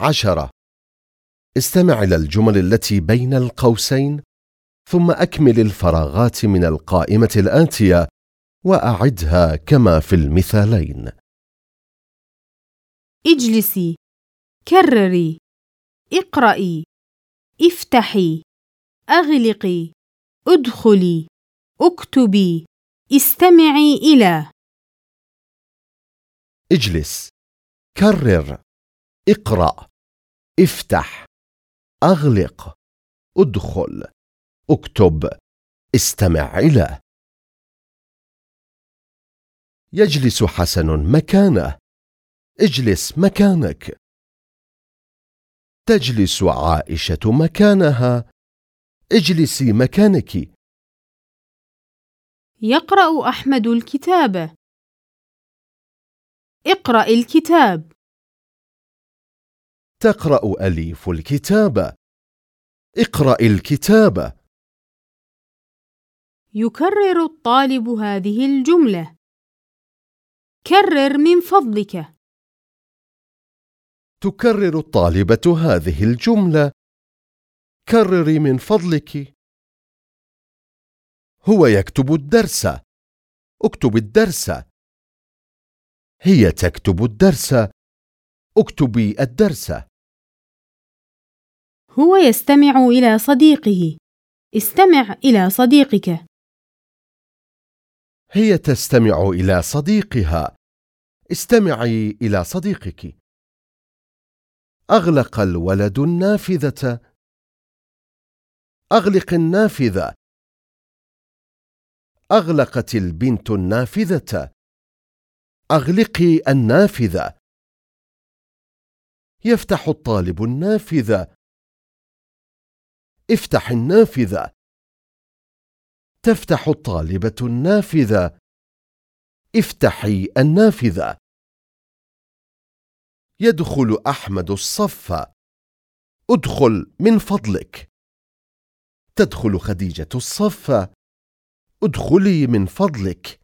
عشرة. استمع إلى الجمل التي بين القوسين ثم أكمل الفراغات من القائمة الآتية وأعدها كما في المثالين. اجلسي كرري اقرأي افتحي أغلقي ادخلي اكتبي استمعي إلى. اجلس كرر اقرأ. افتح أغلق ادخل اكتب استمع إلى. يجلس حسن مكانه اجلس مكانك. تجلس عائشة مكانها اجلسي مكانك. يقرأ أحمد الكتاب. اقرأ الكتاب. تقرأ أليف الكتاب. اقرأ الكتاب. يكرر الطالب هذه الجملة. كرر من فضلك. تكرر الطالبة هذه الجملة. كرري من فضلك. هو يكتب الدرس. اكتب الدرس. هي تكتب الدرس. اكتبي الدرس. هو يستمع إلى صديقه. استمع إلى صديقك. هي تستمع إلى صديقها. استمعي إلى صديقك. أغلق الولد النافذة. أغلق النافذة. أغلقت البنت النافذة. أغلقي النافذة. يفتح الطالب النافذة. افتح النافذة. تفتح الطالبة النافذة. افتحي النافذة. يدخل أحمد الصف. ادخل من فضلك. تدخل خديجة الصف. ادخلي من فضلك.